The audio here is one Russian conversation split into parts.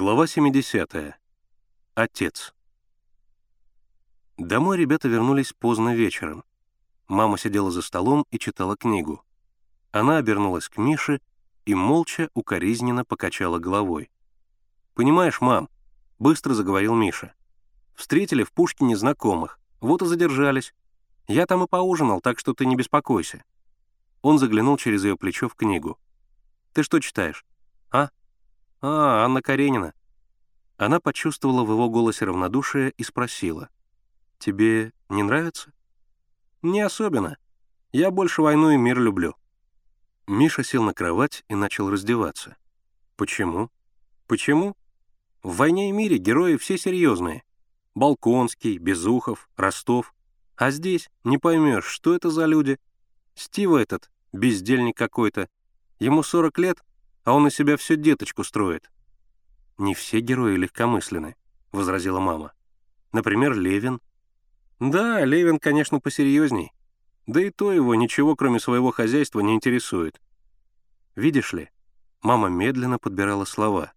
Глава 70. Отец. Домой ребята вернулись поздно вечером. Мама сидела за столом и читала книгу. Она обернулась к Мише и молча, укоризненно покачала головой. «Понимаешь, мам», — быстро заговорил Миша, — «встретили в Пушкине знакомых, вот и задержались. Я там и поужинал, так что ты не беспокойся». Он заглянул через ее плечо в книгу. «Ты что читаешь? А?» «А, Анна Каренина». Она почувствовала в его голосе равнодушие и спросила. «Тебе не нравится?» «Не особенно. Я больше войну и мир люблю». Миша сел на кровать и начал раздеваться. «Почему?» «Почему?» «В «Войне и мире» герои все серьезные. Балконский, Безухов, Ростов. А здесь не поймешь, что это за люди. Стива этот, бездельник какой-то. Ему 40 лет, а он из себя все деточку строит». «Не все герои легкомысленны», — возразила мама. «Например, Левин». «Да, Левин, конечно, посерьезней. Да и то его ничего, кроме своего хозяйства, не интересует. Видишь ли, мама медленно подбирала слова.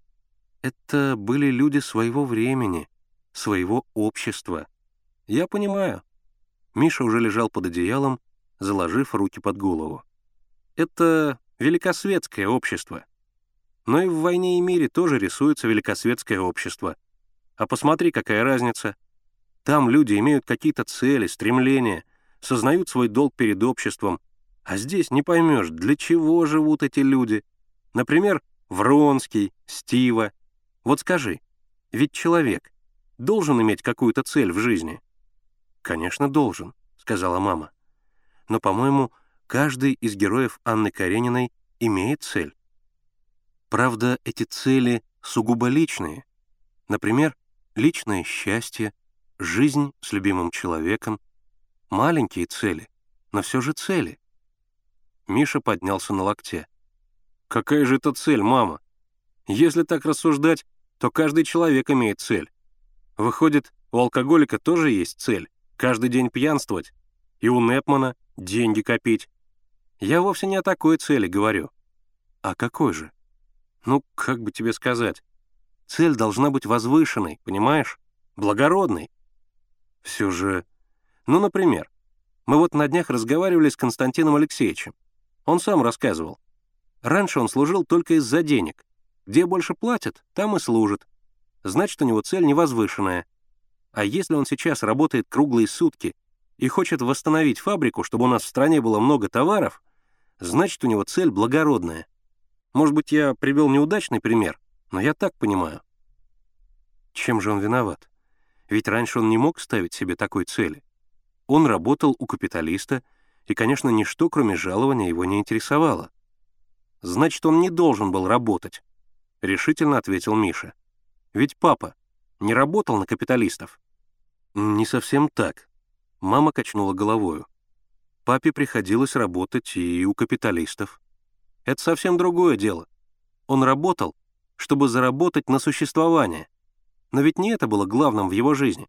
Это были люди своего времени, своего общества. Я понимаю». Миша уже лежал под одеялом, заложив руки под голову. «Это великосветское общество. Но и в «Войне и мире» тоже рисуется великосветское общество. А посмотри, какая разница. Там люди имеют какие-то цели, стремления, сознают свой долг перед обществом. А здесь не поймешь, для чего живут эти люди. Например, Вронский, Стива. Вот скажи, ведь человек должен иметь какую-то цель в жизни? «Конечно, должен», — сказала мама. «Но, по-моему, каждый из героев Анны Карениной имеет цель. Правда, эти цели сугубо личные. Например, личное счастье, жизнь с любимым человеком. Маленькие цели, но все же цели. Миша поднялся на локте. «Какая же это цель, мама? Если так рассуждать, то каждый человек имеет цель. Выходит, у алкоголика тоже есть цель — каждый день пьянствовать, и у Непмана — деньги копить. Я вовсе не о такой цели говорю. А какой же? Ну, как бы тебе сказать? Цель должна быть возвышенной, понимаешь? Благородной. Все же... Ну, например, мы вот на днях разговаривали с Константином Алексеевичем. Он сам рассказывал. Раньше он служил только из-за денег. Где больше платят, там и служит. Значит, у него цель невозвышенная. А если он сейчас работает круглые сутки и хочет восстановить фабрику, чтобы у нас в стране было много товаров, значит, у него цель благородная. Может быть, я привел неудачный пример, но я так понимаю. Чем же он виноват? Ведь раньше он не мог ставить себе такой цели. Он работал у капиталиста, и, конечно, ничто, кроме жалования, его не интересовало. «Значит, он не должен был работать», — решительно ответил Миша. «Ведь папа не работал на капиталистов». «Не совсем так», — мама качнула головою. «Папе приходилось работать и у капиталистов. Это совсем другое дело. Он работал, чтобы заработать на существование. Но ведь не это было главным в его жизни.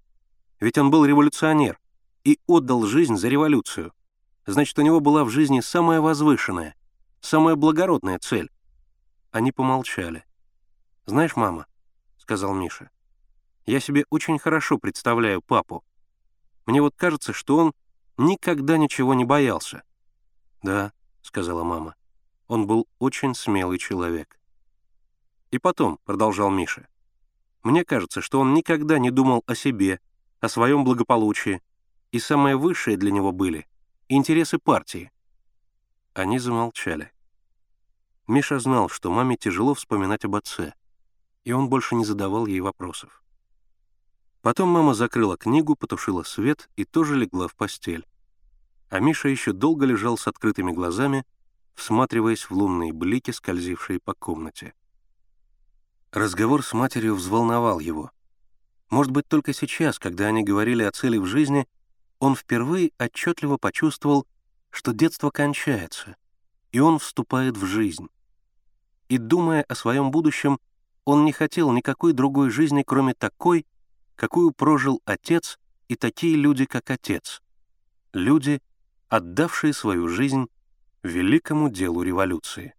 Ведь он был революционер и отдал жизнь за революцию. Значит, у него была в жизни самая возвышенная, самая благородная цель. Они помолчали. «Знаешь, мама», — сказал Миша, — «я себе очень хорошо представляю папу. Мне вот кажется, что он никогда ничего не боялся». «Да», — сказала мама, он был очень смелый человек. «И потом», — продолжал Миша, «мне кажется, что он никогда не думал о себе, о своем благополучии, и самое высшее для него были — интересы партии». Они замолчали. Миша знал, что маме тяжело вспоминать об отце, и он больше не задавал ей вопросов. Потом мама закрыла книгу, потушила свет и тоже легла в постель. А Миша еще долго лежал с открытыми глазами, всматриваясь в лунные блики, скользившие по комнате. Разговор с матерью взволновал его. Может быть, только сейчас, когда они говорили о цели в жизни, он впервые отчетливо почувствовал, что детство кончается, и он вступает в жизнь. И, думая о своем будущем, он не хотел никакой другой жизни, кроме такой, какую прожил отец и такие люди, как отец. Люди, отдавшие свою жизнь великому делу революции.